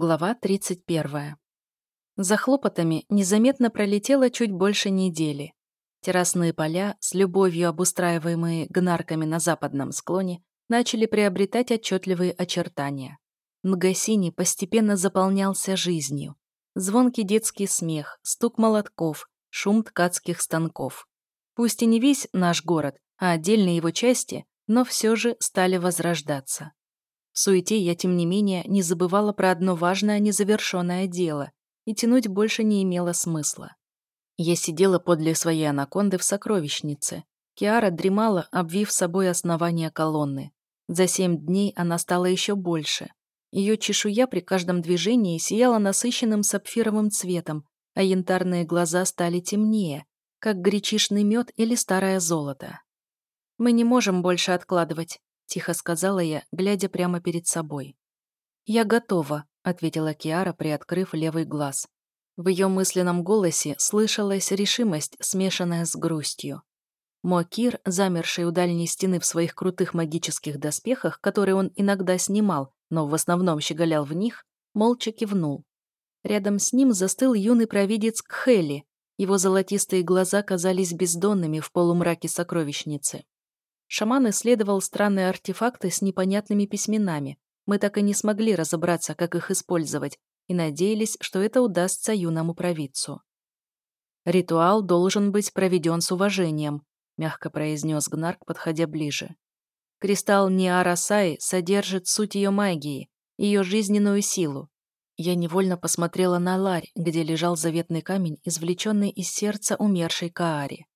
Глава 31. За хлопотами незаметно пролетело чуть больше недели. Террасные поля, с любовью обустраиваемые гнарками на западном склоне, начали приобретать отчетливые очертания. Нгасини постепенно заполнялся жизнью. Звонкий детский смех, стук молотков, шум ткацких станков. Пусть и не весь наш город, а отдельные его части, но все же стали возрождаться. В суете я, тем не менее, не забывала про одно важное незавершенное дело, и тянуть больше не имело смысла. Я сидела подле своей анаконды в сокровищнице. Киара дремала, обвив собой основание колонны. За семь дней она стала еще больше. Ее чешуя при каждом движении сияла насыщенным сапфировым цветом, а янтарные глаза стали темнее, как гречишный мед или старое золото. «Мы не можем больше откладывать», тихо сказала я, глядя прямо перед собой. «Я готова», — ответила Киара, приоткрыв левый глаз. В ее мысленном голосе слышалась решимость, смешанная с грустью. Мокир, замерший у дальней стены в своих крутых магических доспехах, которые он иногда снимал, но в основном щеголял в них, молча кивнул. Рядом с ним застыл юный провидец Кхели. Его золотистые глаза казались бездонными в полумраке сокровищницы. Шаман исследовал странные артефакты с непонятными письменами. Мы так и не смогли разобраться, как их использовать, и надеялись, что это удастся юному провидцу. «Ритуал должен быть проведен с уважением», — мягко произнес Гнарк, подходя ближе. «Кристалл Ниарасай содержит суть ее магии, ее жизненную силу. Я невольно посмотрела на ларь, где лежал заветный камень, извлеченный из сердца умершей Каари.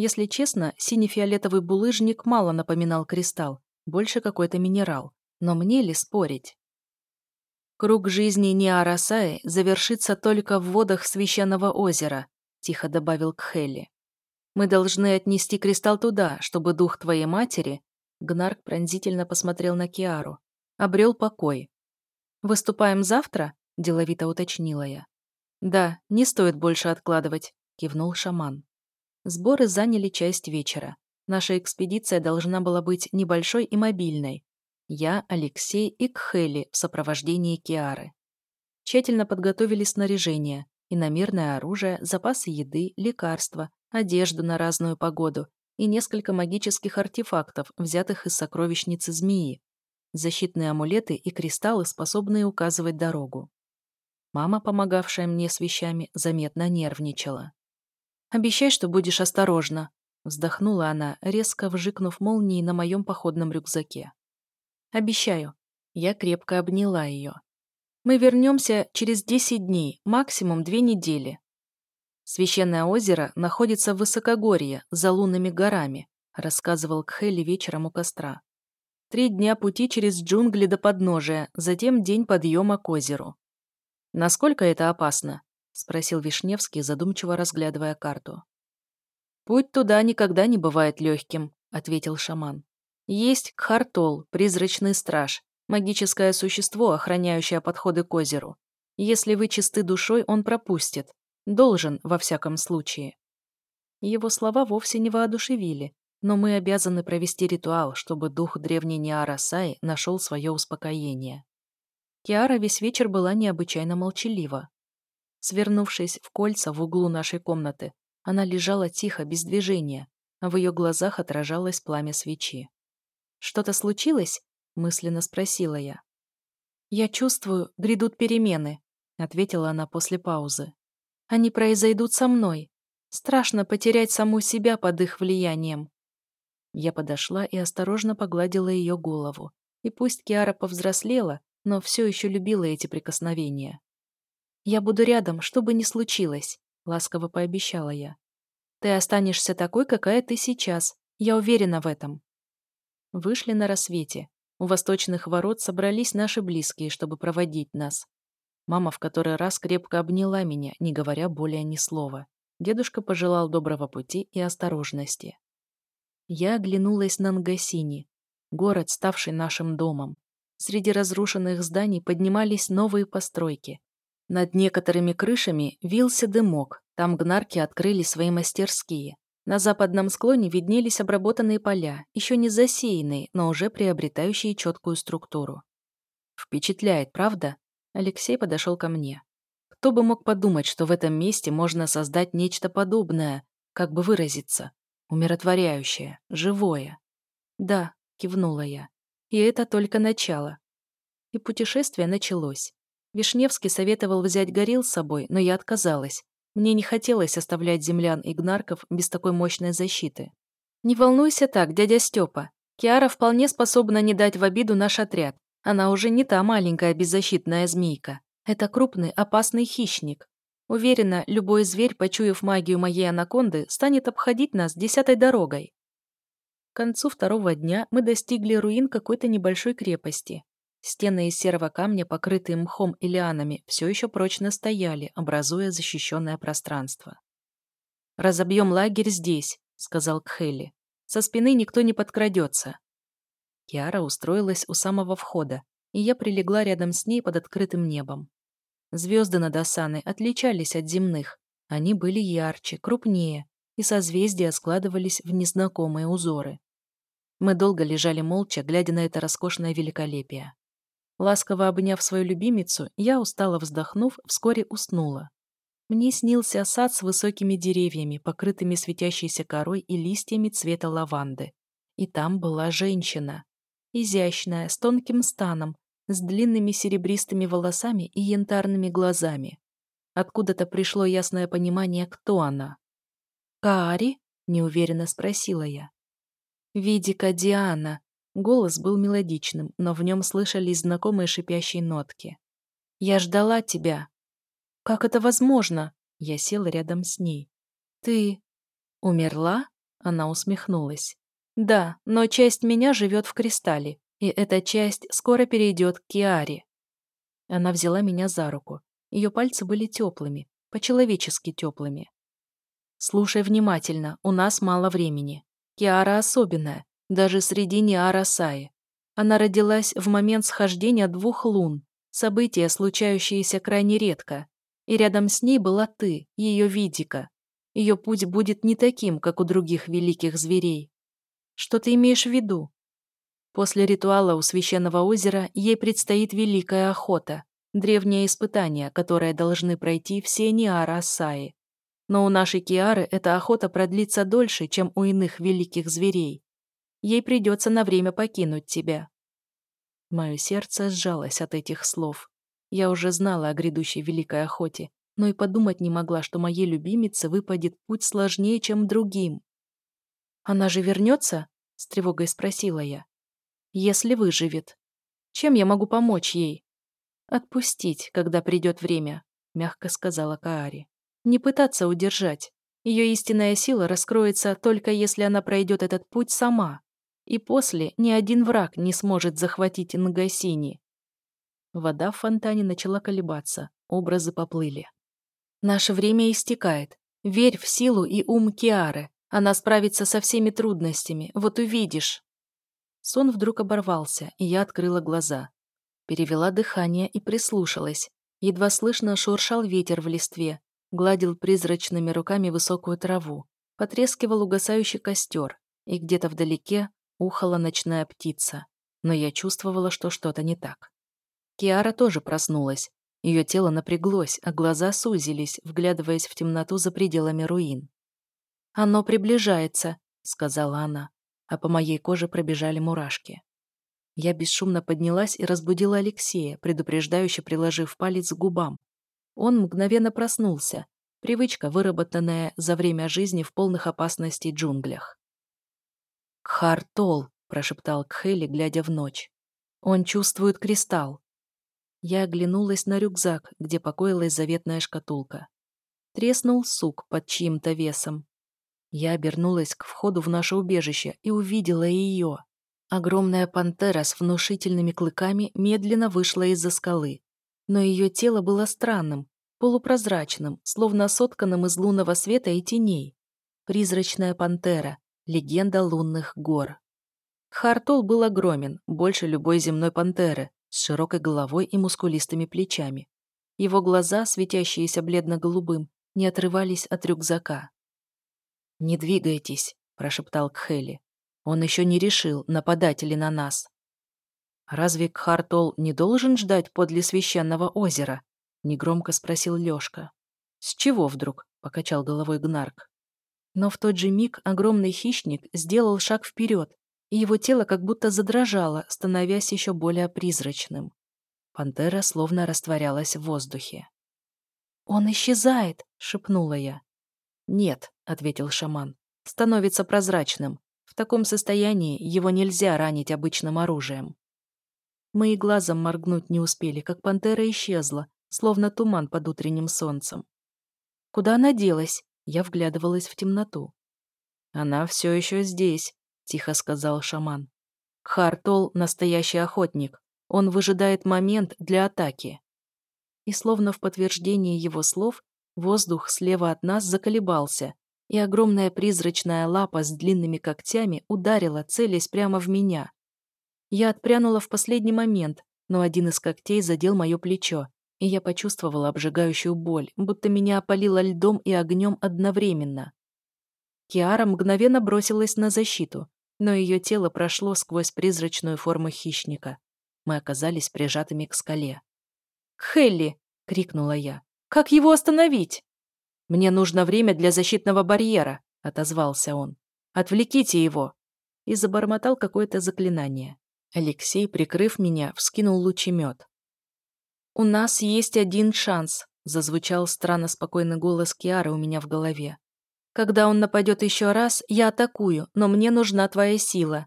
Если честно, сине-фиолетовый булыжник мало напоминал кристалл, больше какой-то минерал. Но мне ли спорить? «Круг жизни Неарасаи завершится только в водах священного озера», тихо добавил Кхелли. «Мы должны отнести кристалл туда, чтобы дух твоей матери...» Гнарк пронзительно посмотрел на Киару. «Обрел покой». «Выступаем завтра?» – деловито уточнила я. «Да, не стоит больше откладывать», – кивнул шаман. Сборы заняли часть вечера. Наша экспедиция должна была быть небольшой и мобильной. Я, Алексей и Кхели в сопровождении Киары. Тщательно подготовили снаряжение, иномерное оружие, запасы еды, лекарства, одежду на разную погоду и несколько магических артефактов, взятых из сокровищницы змеи, защитные амулеты и кристаллы, способные указывать дорогу. Мама, помогавшая мне с вещами, заметно нервничала. «Обещай, что будешь осторожна», — вздохнула она, резко вжикнув молнией на моем походном рюкзаке. «Обещаю». Я крепко обняла ее. «Мы вернемся через десять дней, максимум две недели». «Священное озеро находится в высокогорье, за лунными горами», рассказывал Кхелли вечером у костра. «Три дня пути через джунгли до подножия, затем день подъема к озеру». «Насколько это опасно?» — спросил Вишневский, задумчиво разглядывая карту. «Путь туда никогда не бывает легким», — ответил шаман. «Есть Кхартол, призрачный страж, магическое существо, охраняющее подходы к озеру. Если вы чисты душой, он пропустит. Должен, во всяком случае». Его слова вовсе не воодушевили, но мы обязаны провести ритуал, чтобы дух древней Неарасаи нашел свое успокоение. Киара весь вечер была необычайно молчалива. Свернувшись в кольца в углу нашей комнаты, она лежала тихо, без движения, а в ее глазах отражалось пламя свечи. «Что-то случилось?» — мысленно спросила я. «Я чувствую, грядут перемены», — ответила она после паузы. «Они произойдут со мной. Страшно потерять саму себя под их влиянием». Я подошла и осторожно погладила ее голову. И пусть Киара повзрослела, но все еще любила эти прикосновения. «Я буду рядом, что бы ни случилось», — ласково пообещала я. «Ты останешься такой, какая ты сейчас. Я уверена в этом». Вышли на рассвете. У восточных ворот собрались наши близкие, чтобы проводить нас. Мама в который раз крепко обняла меня, не говоря более ни слова. Дедушка пожелал доброго пути и осторожности. Я оглянулась на Нгасини, город, ставший нашим домом. Среди разрушенных зданий поднимались новые постройки. Над некоторыми крышами вился дымок, там гнарки открыли свои мастерские. На западном склоне виднелись обработанные поля, еще не засеянные, но уже приобретающие четкую структуру. Впечатляет, правда? Алексей подошел ко мне. Кто бы мог подумать, что в этом месте можно создать нечто подобное, как бы выразиться, умиротворяющее, живое. Да, кивнула я. И это только начало. И путешествие началось. Вишневский советовал взять горил с собой, но я отказалась. Мне не хотелось оставлять землян и гнарков без такой мощной защиты. «Не волнуйся так, дядя Степа. Киара вполне способна не дать в обиду наш отряд. Она уже не та маленькая беззащитная змейка. Это крупный, опасный хищник. Уверена, любой зверь, почуяв магию моей анаконды, станет обходить нас десятой дорогой. К концу второго дня мы достигли руин какой-то небольшой крепости. Стены из серого камня, покрытые мхом и лианами, все еще прочно стояли, образуя защищенное пространство. «Разобьем лагерь здесь», — сказал Кхелли. «Со спины никто не подкрадется». Киара устроилась у самого входа, и я прилегла рядом с ней под открытым небом. Звезды над Асаной отличались от земных. Они были ярче, крупнее, и созвездия складывались в незнакомые узоры. Мы долго лежали молча, глядя на это роскошное великолепие. Ласково обняв свою любимицу, я, устало вздохнув, вскоре уснула. Мне снился сад с высокими деревьями, покрытыми светящейся корой и листьями цвета лаванды. И там была женщина изящная, с тонким станом, с длинными серебристыми волосами и янтарными глазами. Откуда-то пришло ясное понимание, кто она. «Каари?» — неуверенно спросила я. «Видика Диана». Голос был мелодичным, но в нем слышались знакомые шипящие нотки. «Я ждала тебя». «Как это возможно?» Я села рядом с ней. «Ты умерла?» Она усмехнулась. Да, но часть меня живет в кристалле, и эта часть скоро перейдет к Киаре. Она взяла меня за руку. Ее пальцы были теплыми, по-человечески теплыми. Слушай внимательно, у нас мало времени. Киара особенная, даже среди Ниара Саи. Она родилась в момент схождения двух лун, событие, случающееся крайне редко. И рядом с ней была ты, ее Видика. Ее путь будет не таким, как у других великих зверей. Что ты имеешь в виду? После ритуала у священного озера ей предстоит великая охота, древнее испытание, которое должны пройти все Ниара. Но у нашей Киары эта охота продлится дольше, чем у иных великих зверей. Ей придется на время покинуть тебя. Мое сердце сжалось от этих слов. Я уже знала о грядущей великой охоте, но и подумать не могла, что моей любимице выпадет путь сложнее, чем другим. «Она же вернется?» — с тревогой спросила я. «Если выживет. Чем я могу помочь ей?» «Отпустить, когда придет время», — мягко сказала Каари. «Не пытаться удержать. Ее истинная сила раскроется только если она пройдет этот путь сама. И после ни один враг не сможет захватить Нгасини». Вода в фонтане начала колебаться, образы поплыли. «Наше время истекает. Верь в силу и ум Киары. Она справится со всеми трудностями, вот увидишь. Сон вдруг оборвался, и я открыла глаза. Перевела дыхание и прислушалась. Едва слышно шуршал ветер в листве, гладил призрачными руками высокую траву, потрескивал угасающий костер, и где-то вдалеке ухала ночная птица. Но я чувствовала, что что-то не так. Киара тоже проснулась. Ее тело напряглось, а глаза сузились, вглядываясь в темноту за пределами руин. «Оно приближается», — сказала она, а по моей коже пробежали мурашки. Я бесшумно поднялась и разбудила Алексея, предупреждающе приложив палец к губам. Он мгновенно проснулся, привычка, выработанная за время жизни в полных опасностей джунглях. «Кхартол», — прошептал Кхели, глядя в ночь. «Он чувствует кристалл». Я оглянулась на рюкзак, где покоилась заветная шкатулка. Треснул сук под чьим-то весом, я обернулась к входу в наше убежище и увидела ее. Огромная пантера с внушительными клыками медленно вышла из-за скалы. Но ее тело было странным, полупрозрачным, словно сотканным из лунного света и теней. Призрачная пантера, легенда лунных гор. Хартол был огромен, больше любой земной пантеры, с широкой головой и мускулистыми плечами. Его глаза, светящиеся бледно-голубым, не отрывались от рюкзака. «Не двигайтесь», — прошептал Кхели. «Он еще не решил, нападать ли на нас». «Разве Кхартол не должен ждать подле священного озера?» — негромко спросил Лёшка. «С чего вдруг?» — покачал головой Гнарк. Но в тот же миг огромный хищник сделал шаг вперед, и его тело как будто задрожало, становясь еще более призрачным. Пантера словно растворялась в воздухе. «Он исчезает!» — шепнула я. «Нет», — ответил шаман, — «становится прозрачным. В таком состоянии его нельзя ранить обычным оружием». Мы и глазом моргнуть не успели, как пантера исчезла, словно туман под утренним солнцем. Куда она делась? Я вглядывалась в темноту. «Она все еще здесь», — тихо сказал шаман. «Хартол — настоящий охотник. Он выжидает момент для атаки». И словно в подтверждение его слов, воздух слева от нас заколебался, и огромная призрачная лапа с длинными когтями ударила, целясь прямо в меня. Я отпрянула в последний момент, но один из когтей задел мое плечо, и я почувствовала обжигающую боль, будто меня опалило льдом и огнем одновременно. Киара мгновенно бросилась на защиту, но ее тело прошло сквозь призрачную форму хищника. Мы оказались прижатыми к скале. «Хелли!» — крикнула я. «Как его остановить?» «Мне нужно время для защитного барьера», — отозвался он. «Отвлеките его!» И забормотал какое-то заклинание. Алексей, прикрыв меня, вскинул лучемет. «У нас есть один шанс», — зазвучал странно спокойный голос Киары у меня в голове. «Когда он нападет еще раз, я атакую, но мне нужна твоя сила».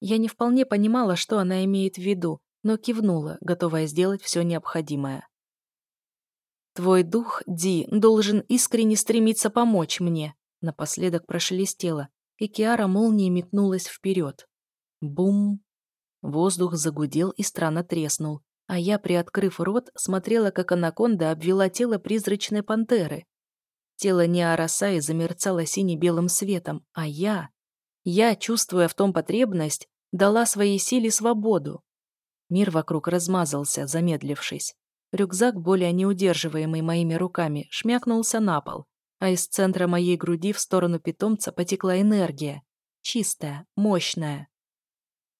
Я не вполне понимала, что она имеет в виду, но кивнула, готовая сделать все необходимое. «Твой дух, Ди, должен искренне стремиться помочь мне», напоследок прошелестело, и Киара молнией метнулась вперед. Бум! Воздух загудел и странно треснул, а я, приоткрыв рот, смотрела, как анаконда обвела тело призрачной пантеры. Тело Неарасаи замерцало сине-белым светом, а я... Я, чувствуя в том потребность, дала своей силе свободу. Мир вокруг размазался, замедлившись. Рюкзак, более неудерживаемый моими руками, шмякнулся на пол, а из центра моей груди в сторону питомца потекла энергия. Чистая, мощная.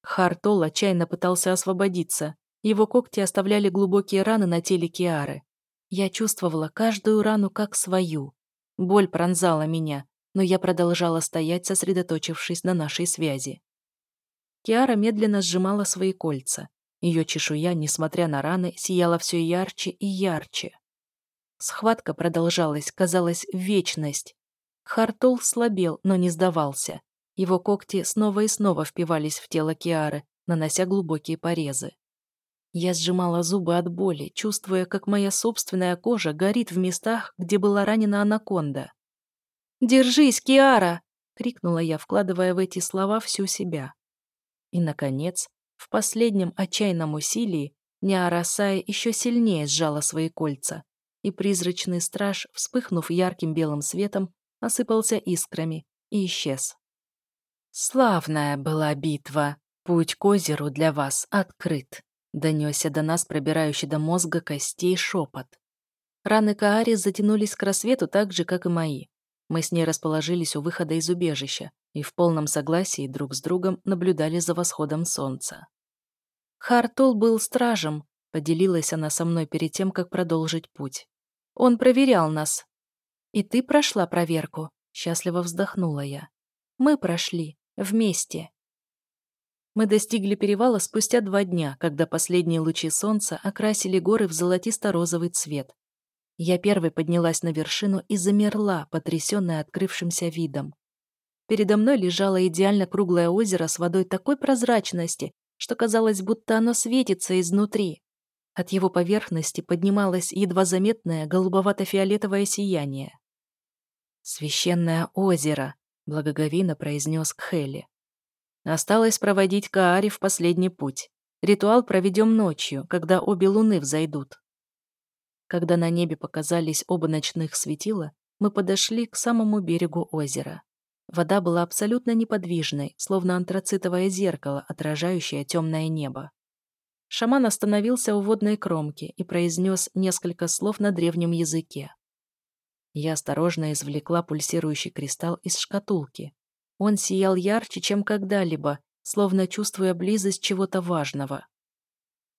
Хартол отчаянно пытался освободиться, его когти оставляли глубокие раны на теле Киары. Я чувствовала каждую рану как свою. Боль пронзала меня, но я продолжала стоять, сосредоточившись на нашей связи. Киара медленно сжимала свои кольца. Ее чешуя, несмотря на раны, сияла все ярче и ярче. Схватка продолжалась, казалось, вечность. Хартул слабел, но не сдавался. Его когти снова и снова впивались в тело Киары, нанося глубокие порезы. Я сжимала зубы от боли, чувствуя, как моя собственная кожа горит в местах, где была ранена анаконда. «Держись, Киара!» — крикнула я, вкладывая в эти слова всю себя. И, наконец, в последнем отчаянном усилии Неарасая еще сильнее сжала свои кольца, и призрачный страж, вспыхнув ярким белым светом, осыпался искрами и исчез. «Славная была битва! Путь к озеру для вас открыт!» Донесся до нас пробирающий до мозга костей шепот. Раны Каари затянулись к рассвету так же, как и мои. Мы с ней расположились у выхода из убежища и в полном согласии друг с другом наблюдали за восходом солнца. Хартул был стражем, поделилась она со мной перед тем, как продолжить путь. Он проверял нас. И ты прошла проверку, счастливо вздохнула я. Мы прошли, вместе. Мы достигли перевала спустя два дня, когда последние лучи солнца окрасили горы в золотисто-розовый цвет. Я первой поднялась на вершину и замерла, потрясенная открывшимся видом. Передо мной лежало идеально круглое озеро с водой такой прозрачности, что казалось, будто оно светится изнутри. От его поверхности поднималось едва заметное голубовато-фиолетовое сияние. «Священное озеро», — благоговейно произнес Кхели. Осталось проводить Каари в последний путь. Ритуал проведем ночью, когда обе луны взойдут. Когда на небе показались оба ночных светила, мы подошли к самому берегу озера. Вода была абсолютно неподвижной, словно антрацитовое зеркало, отражающее темное небо. Шаман остановился у водной кромки и произнес несколько слов на древнем языке. Я осторожно извлекла пульсирующий кристалл из шкатулки. Он сиял ярче, чем когда-либо, словно чувствуя близость чего-то важного.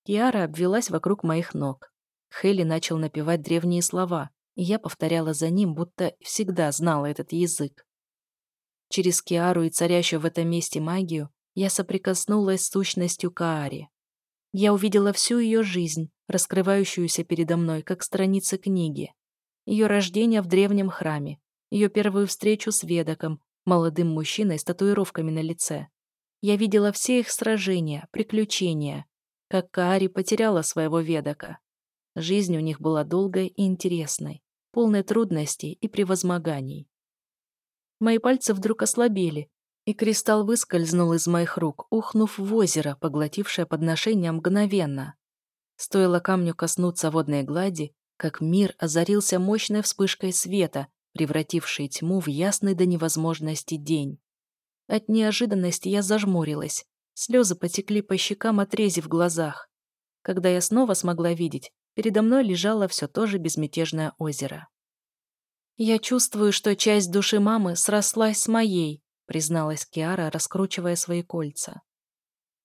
Киара обвелась вокруг моих ног. Хелли начал напевать древние слова, и я повторяла за ним, будто всегда знала этот язык. Через Киару и царящую в этом месте магию я соприкоснулась с сущностью Каари. Я увидела всю ее жизнь, раскрывающуюся передо мной, как страницы книги. Ее рождение в древнем храме, ее первую встречу с Ведоком, молодым мужчиной с татуировками на лице. Я видела все их сражения, приключения, как Каари потеряла своего Ведока. Жизнь у них была долгой и интересной, полной трудностей и превозмоганий. Мои пальцы вдруг ослабели, и кристалл выскользнул из моих рук, ухнув в озеро, поглотившее подношение мгновенно. Стоило камню коснуться водной глади, как мир озарился мощной вспышкой света, превратившей тьму в ясный до невозможности день. От неожиданности я зажмурилась. Слезы потекли по щекам, отрезив глазах. Когда я снова смогла видеть, передо мной лежало все то же безмятежное озеро. «Я чувствую, что часть души мамы срослась с моей», призналась Киара, раскручивая свои кольца.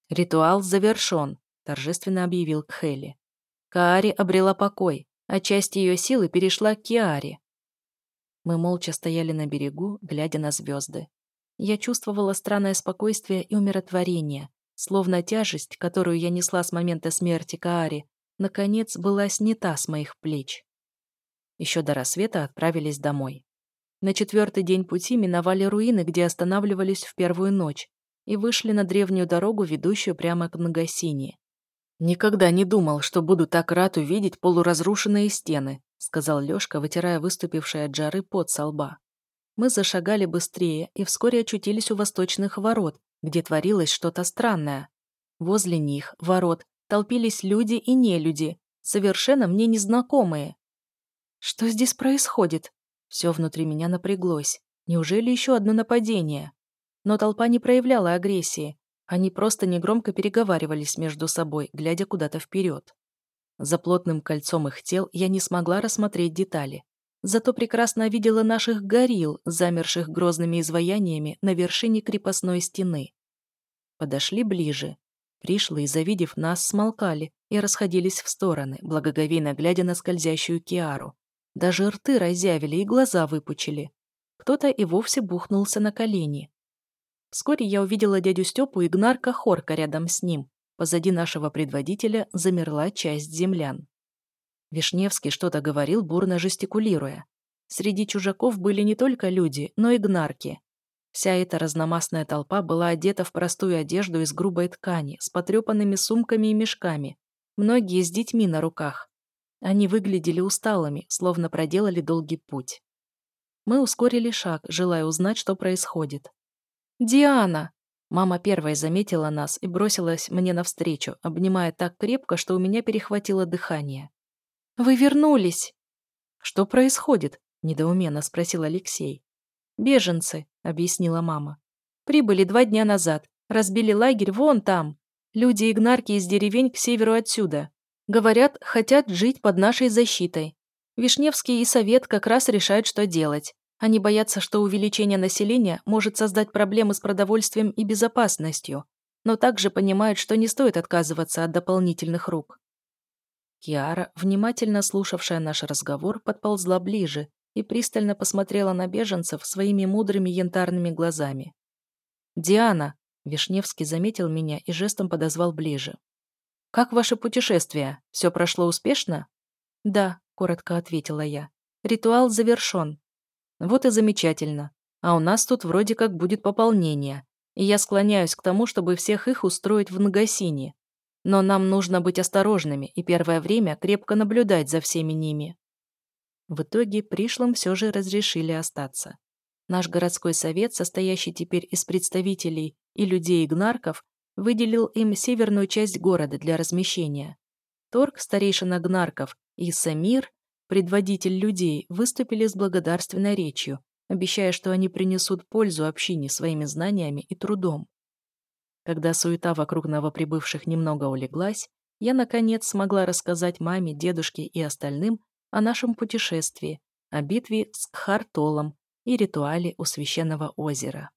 «Ритуал завершен», — торжественно объявил Кхели. Каари обрела покой, а часть ее силы перешла к Киаре. Мы молча стояли на берегу, глядя на звезды. Я чувствовала странное спокойствие и умиротворение, словно тяжесть, которую я несла с момента смерти Каари, наконец была снята с моих плеч. Еще до рассвета отправились домой. На четвертый день пути миновали руины, где останавливались в первую ночь, и вышли на древнюю дорогу, ведущую прямо к Нагасине. «Никогда не думал, что буду так рад увидеть полуразрушенные стены», сказал Лёшка, вытирая выступившие от жары пот со лба. Мы зашагали быстрее и вскоре очутились у восточных ворот, где творилось что-то странное. Возле них, ворот, толпились люди и нелюди, совершенно мне незнакомые. Что здесь происходит? Все внутри меня напряглось. Неужели еще одно нападение? Но толпа не проявляла агрессии. Они просто негромко переговаривались между собой, глядя куда-то вперед. За плотным кольцом их тел я не смогла рассмотреть детали. Зато прекрасно видела наших горил, замерших грозными изваяниями на вершине крепостной стены. Подошли ближе. Пришлые, завидев нас, смолкали и расходились в стороны, благоговейно глядя на скользящую Киару. Даже рты разъявили и глаза выпучили. Кто-то и вовсе бухнулся на колени. Вскоре я увидела дядю Степу и Гнарка Хорка рядом с ним. Позади нашего предводителя замерла часть землян. Вишневский что-то говорил, бурно жестикулируя. Среди чужаков были не только люди, но и гнарки. Вся эта разномастная толпа была одета в простую одежду из грубой ткани, с потрепанными сумками и мешками, многие с детьми на руках. Они выглядели усталыми, словно проделали долгий путь. Мы ускорили шаг, желая узнать, что происходит. «Диана!» Мама первой заметила нас и бросилась мне навстречу, обнимая так крепко, что у меня перехватило дыхание. «Вы вернулись!» «Что происходит?» – недоуменно спросил Алексей. «Беженцы», – объяснила мама. «Прибыли два дня назад, разбили лагерь вон там. Люди и гнарки из деревень к северу отсюда. Говорят, хотят жить под нашей защитой. Вишневский и Совет как раз решают, что делать. Они боятся, что увеличение населения может создать проблемы с продовольствием и безопасностью, но также понимают, что не стоит отказываться от дополнительных рук. Киара, внимательно слушавшая наш разговор, подползла ближе и пристально посмотрела на беженцев своими мудрыми янтарными глазами. «Диана!» – Вишневский заметил меня и жестом подозвал ближе. «Как ваше путешествие? Все прошло успешно?» «Да», – коротко ответила я. «Ритуал завершен. Вот и замечательно. А у нас тут вроде как будет пополнение. И я склоняюсь к тому, чтобы всех их устроить в Нагасине. Но нам нужно быть осторожными и первое время крепко наблюдать за всеми ними. В итоге пришлым все же разрешили остаться. Наш городской совет, состоящий теперь из представителей и людей-гнарков, выделил им северную часть города для размещения. Торг, старейшина гнарков, и Самир Предводитель людей выступили с благодарственной речью, обещая, что они принесут пользу общине своими знаниями и трудом. Когда суета вокруг новоприбывших немного улеглась, я, наконец, смогла рассказать маме, дедушке и остальным о нашем путешествии, о битве с Кхартолом и ритуале у священного озера.